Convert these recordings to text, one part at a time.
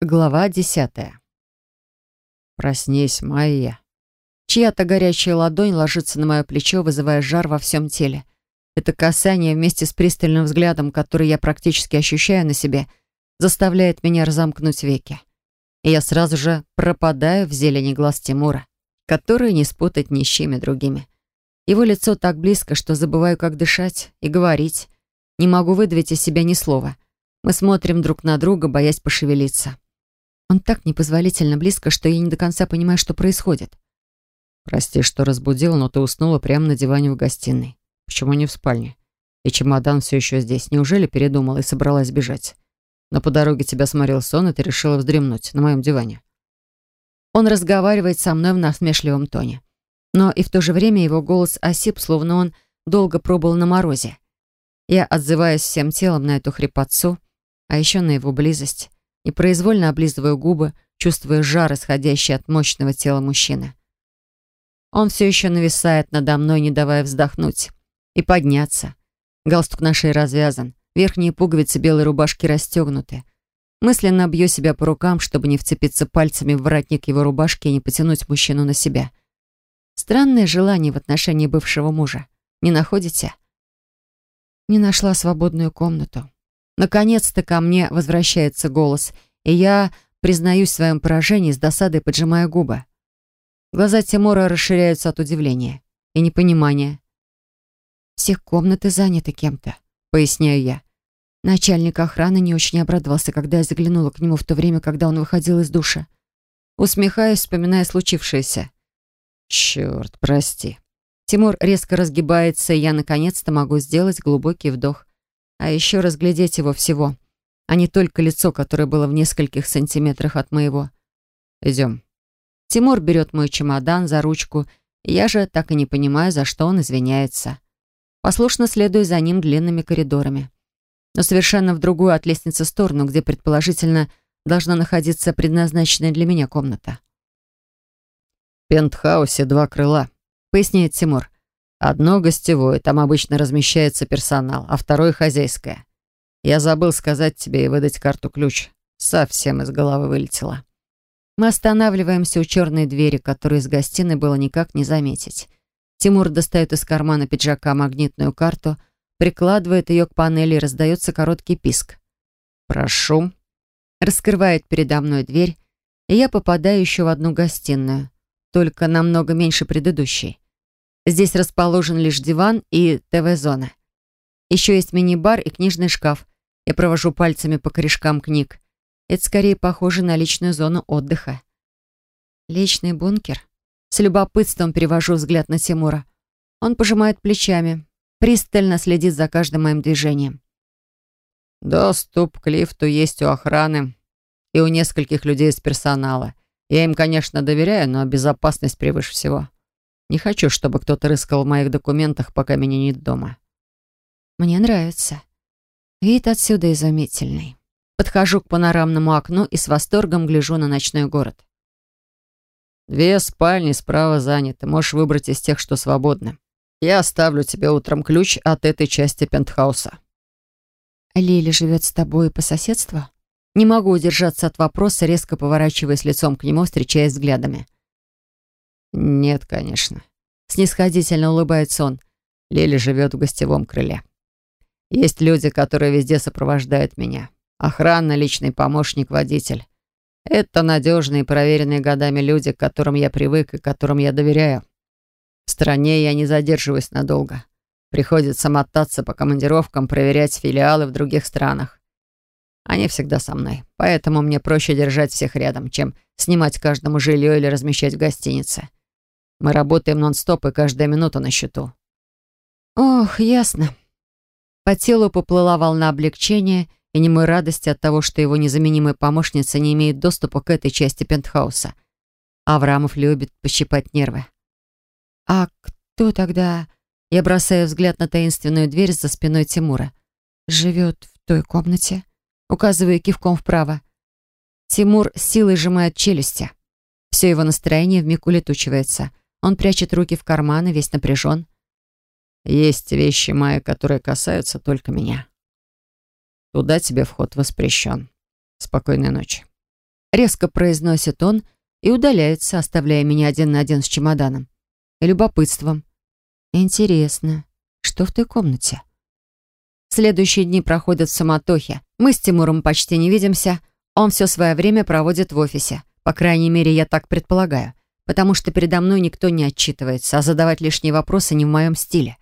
Глава десятая. «Проснись, Майя». Чья-то горячая ладонь ложится на мое плечо, вызывая жар во всем теле. Это касание вместе с пристальным взглядом, который я практически ощущаю на себе, заставляет меня разомкнуть веки. И я сразу же пропадаю в зелени глаз Тимура, которые не спутать ни с чьими другими. Его лицо так близко, что забываю, как дышать и говорить. Не могу выдавить из себя ни слова. Мы смотрим друг на друга, боясь пошевелиться. Он так непозволительно близко, что я не до конца понимаю, что происходит. «Прости, что разбудил, но ты уснула прямо на диване в гостиной. Почему не в спальне? И чемодан все еще здесь. Неужели передумала и собралась бежать? Но по дороге тебя сморил сон, и ты решила вздремнуть на моем диване». Он разговаривает со мной в насмешливом тоне. Но и в то же время его голос осип, словно он долго пробыл на морозе. Я отзываюсь всем телом на эту хрипотцу, а еще на его близость и произвольно облизываю губы, чувствуя жар, исходящий от мощного тела мужчины. Он все еще нависает надо мной, не давая вздохнуть и подняться. Галстук на шее развязан, верхние пуговицы белой рубашки расстегнуты. Мысленно бью себя по рукам, чтобы не вцепиться пальцами в воротник его рубашки и не потянуть мужчину на себя. Странное желание в отношении бывшего мужа. Не находите? Не нашла свободную комнату. Наконец-то ко мне возвращается голос, и я признаюсь в своем поражении с досадой, поджимая губы. Глаза Тимура расширяются от удивления и непонимания. «Все комнаты заняты кем-то», — поясняю я. Начальник охраны не очень обрадовался, когда я заглянула к нему в то время, когда он выходил из душа. Усмехаюсь, вспоминая случившееся. «Черт, прости». Тимур резко разгибается, и я наконец-то могу сделать глубокий вдох а еще разглядеть его всего, а не только лицо, которое было в нескольких сантиметрах от моего. «Идем». Тимур берет мой чемодан за ручку, и я же так и не понимаю, за что он извиняется. Послушно следую за ним длинными коридорами. Но совершенно в другую от лестницы сторону, где, предположительно, должна находиться предназначенная для меня комната. «В пентхаусе два крыла», — поясняет Тимур. Одно гостевое, там обычно размещается персонал, а второе хозяйское. Я забыл сказать тебе и выдать карту-ключ. Совсем из головы вылетело. Мы останавливаемся у черной двери, которую из гостиной было никак не заметить. Тимур достает из кармана пиджака магнитную карту, прикладывает ее к панели и раздается короткий писк. «Прошу». Раскрывает передо мной дверь, и я попадаю еще в одну гостиную, только намного меньше предыдущей. Здесь расположен лишь диван и ТВ-зона. Еще есть мини-бар и книжный шкаф. Я провожу пальцами по корешкам книг. Это скорее похоже на личную зону отдыха. Личный бункер. С любопытством перевожу взгляд на Тимура. Он пожимает плечами, пристально следит за каждым моим движением. «Доступ к лифту есть у охраны и у нескольких людей из персонала. Я им, конечно, доверяю, но безопасность превыше всего». Не хочу, чтобы кто-то рыскал в моих документах, пока меня нет дома. Мне нравится. Вид отсюда изумительный. Подхожу к панорамному окну и с восторгом гляжу на ночной город. Две спальни справа заняты. Можешь выбрать из тех, что свободны. Я оставлю тебе утром ключ от этой части пентхауса. Лили живет с тобой по соседству? Не могу удержаться от вопроса, резко поворачиваясь лицом к нему, встречаясь взглядами. «Нет, конечно». Снисходительно улыбается он. Лили живет в гостевом крыле. Есть люди, которые везде сопровождают меня. Охрана, личный помощник, водитель. Это надежные проверенные годами люди, к которым я привык и которым я доверяю. В стране я не задерживаюсь надолго. Приходится мотаться по командировкам, проверять филиалы в других странах. Они всегда со мной, поэтому мне проще держать всех рядом, чем снимать каждому жилье или размещать в гостинице. Мы работаем нон-стоп, и каждая минута на счету». «Ох, ясно». По телу поплыла волна облегчения и немой радости от того, что его незаменимая помощница не имеет доступа к этой части пентхауса. Аврамов любит пощипать нервы. «А кто тогда...» Я бросаю взгляд на таинственную дверь за спиной Тимура. «Живет в той комнате?» Указываю кивком вправо. Тимур силой сжимает челюсти. Все его настроение вмиг улетучивается — он прячет руки в карманы, весь напряжен. «Есть вещи, Майя, которые касаются только меня. Туда тебе вход воспрещен. Спокойной ночи». Резко произносит он и удаляется, оставляя меня один на один с чемоданом. И любопытством. Интересно, что в той комнате? Следующие дни проходят в самотохе. Мы с Тимуром почти не видимся. Он все свое время проводит в офисе. По крайней мере, я так предполагаю. Потому что передо мной никто не отчитывается, а задавать лишние вопросы не в моем стиле.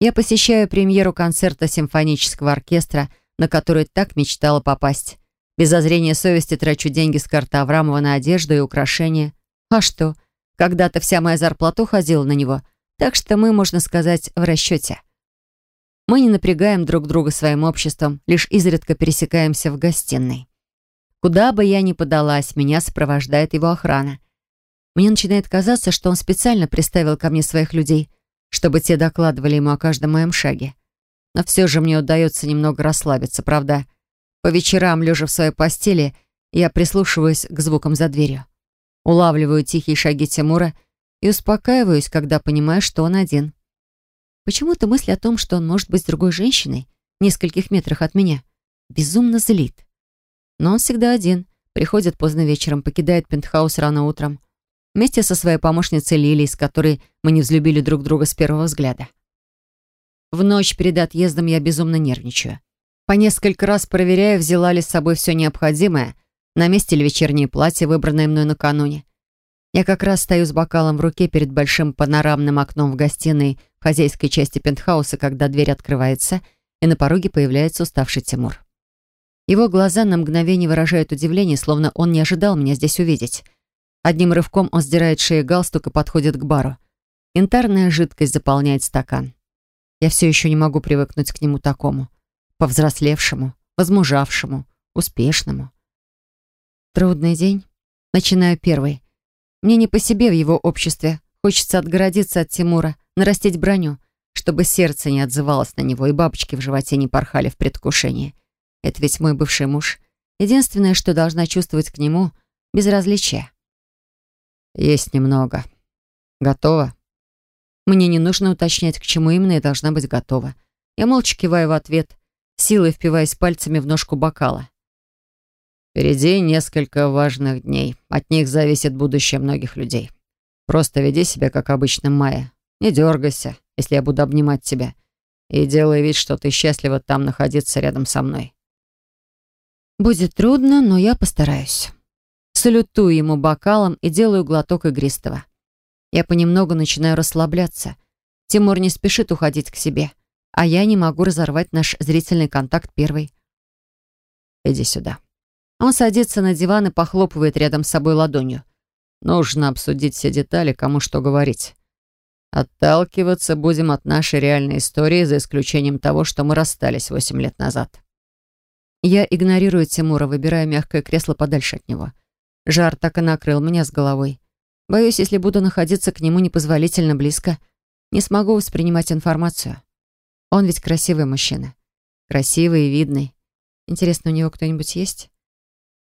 Я посещаю премьеру концерта симфонического оркестра, на который так мечтала попасть. Без зазрения совести трачу деньги с карты Аврамова на одежду и украшения. А что? Когда-то вся моя зарплата уходила на него, так что мы, можно сказать, в расчете. Мы не напрягаем друг друга своим обществом, лишь изредка пересекаемся в гостиной. Куда бы я ни подалась, меня сопровождает его охрана. Мне начинает казаться, что он специально приставил ко мне своих людей, чтобы те докладывали ему о каждом моем шаге. Но все же мне удается немного расслабиться, правда? По вечерам, лежа в своей постели, я прислушиваюсь к звукам за дверью. Улавливаю тихие шаги Тимура и успокаиваюсь, когда понимаю, что он один. Почему-то мысль о том, что он может быть другой женщиной, в нескольких метрах от меня, безумно злит. Но он всегда один, приходит поздно вечером, покидает пентхаус рано утром, вместе со своей помощницей Лилией, с которой мы не взлюбили друг друга с первого взгляда. В ночь перед отъездом я безумно нервничаю. По несколько раз проверяю, взяла ли с собой все необходимое, на месте ли вечернее платье, выбранное мной накануне. Я как раз стою с бокалом в руке перед большим панорамным окном в гостиной в хозяйской части пентхауса, когда дверь открывается, и на пороге появляется уставший Тимур. Его глаза на мгновение выражают удивление, словно он не ожидал меня здесь увидеть. Одним рывком он сдирает шею галстук и подходит к бару. Янтарная жидкость заполняет стакан. Я все еще не могу привыкнуть к нему такому повзрослевшему, возмужавшему, успешному. Трудный день. Начинаю первый. Мне не по себе в его обществе. Хочется отгородиться от Тимура, нарастить броню, чтобы сердце не отзывалось на него и бабочки в животе не порхали в предвкушении. Это ведь мой бывший муж. Единственное, что должна чувствовать к нему — безразличие. Есть немного. Готово? Мне не нужно уточнять, к чему именно я должна быть готова. Я молча киваю в ответ, силой впиваясь пальцами в ножку бокала. «Впереди несколько важных дней. От них зависит будущее многих людей. Просто веди себя, как обычно, Майя. Не дергайся, если я буду обнимать тебя. И делай вид, что ты счастлива там находиться рядом со мной». «Будет трудно, но я постараюсь». Салютую ему бокалом и делаю глоток игристого. Я понемногу начинаю расслабляться. Тимур не спешит уходить к себе а я не могу разорвать наш зрительный контакт первой. «Иди сюда». Он садится на диван и похлопывает рядом с собой ладонью. «Нужно обсудить все детали, кому что говорить. Отталкиваться будем от нашей реальной истории, за исключением того, что мы расстались восемь лет назад». Я игнорирую Тимура, выбирая мягкое кресло подальше от него. Жар так и накрыл меня с головой. Боюсь, если буду находиться к нему непозволительно близко, не смогу воспринимать информацию. Он ведь красивый мужчина. Красивый и видный. Интересно, у него кто-нибудь есть?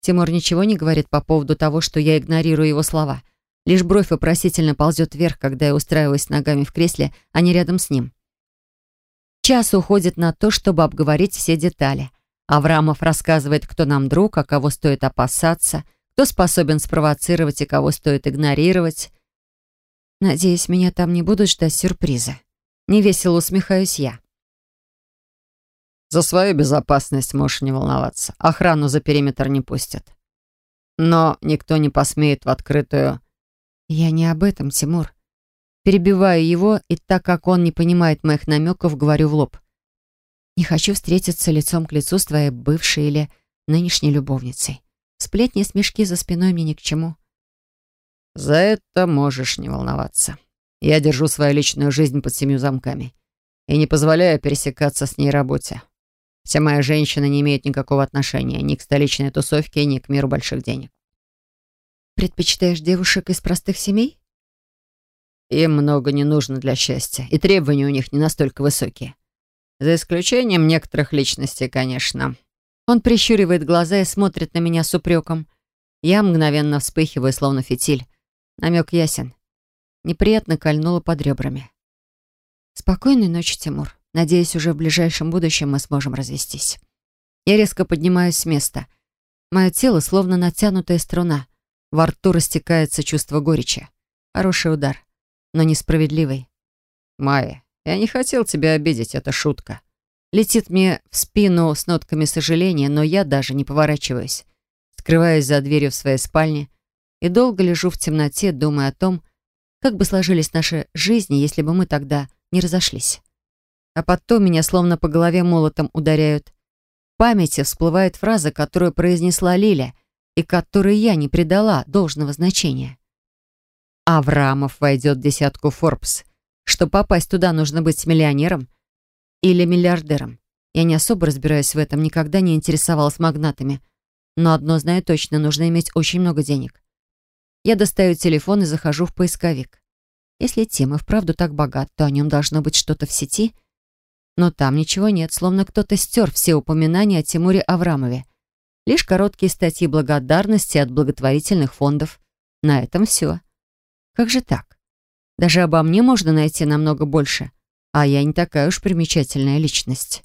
Тимур ничего не говорит по поводу того, что я игнорирую его слова. Лишь бровь вопросительно ползет вверх, когда я устраиваюсь ногами в кресле, а не рядом с ним. Час уходит на то, чтобы обговорить все детали. Аврамов рассказывает, кто нам друг, а кого стоит опасаться, кто способен спровоцировать и кого стоит игнорировать. Надеюсь, меня там не будут ждать сюрприза. Невесело усмехаюсь я. За свою безопасность можешь не волноваться. Охрану за периметр не пустят. Но никто не посмеет в открытую... Я не об этом, Тимур. Перебиваю его, и так как он не понимает моих намеков, говорю в лоб. Не хочу встретиться лицом к лицу с твоей бывшей или нынешней любовницей. Сплетни и смешки за спиной мне ни к чему. За это можешь не волноваться. Я держу свою личную жизнь под семью замками и не позволяю пересекаться с ней работе. Вся моя женщина не имеет никакого отношения ни к столичной тусовке, ни к миру больших денег. Предпочитаешь девушек из простых семей? Им много не нужно для счастья, и требования у них не настолько высокие. За исключением некоторых личностей, конечно. Он прищуривает глаза и смотрит на меня с упреком. Я мгновенно вспыхиваю, словно фитиль. Намек ясен. Неприятно кольнуло под ребрами. Спокойной ночи, Тимур. Надеюсь, уже в ближайшем будущем мы сможем развестись. Я резко поднимаюсь с места. Мое тело словно натянутая струна. Во рту растекается чувство горечи. Хороший удар, но несправедливый. «Майя, я не хотел тебя обидеть, это шутка». Летит мне в спину с нотками сожаления, но я даже не поворачиваюсь. Скрываюсь за дверью в своей спальне и долго лежу в темноте, думая о том, как бы сложились наши жизни, если бы мы тогда не разошлись. А потом меня словно по голове молотом ударяют. В памяти всплывает фраза, которую произнесла Лиля и которой я не придала должного значения. Аврамов войдет в десятку Forbes. Чтобы попасть туда, нужно быть миллионером или миллиардером. Я не особо разбираюсь в этом, никогда не интересовалась магнатами. Но одно знаю точно, нужно иметь очень много денег. Я достаю телефон и захожу в поисковик. Если Тим и вправду так богат, то о нем должно быть что-то в сети — но там ничего нет, словно кто-то стер все упоминания о Тимуре Аврамове. Лишь короткие статьи благодарности от благотворительных фондов. На этом все. Как же так? Даже обо мне можно найти намного больше, а я не такая уж примечательная личность.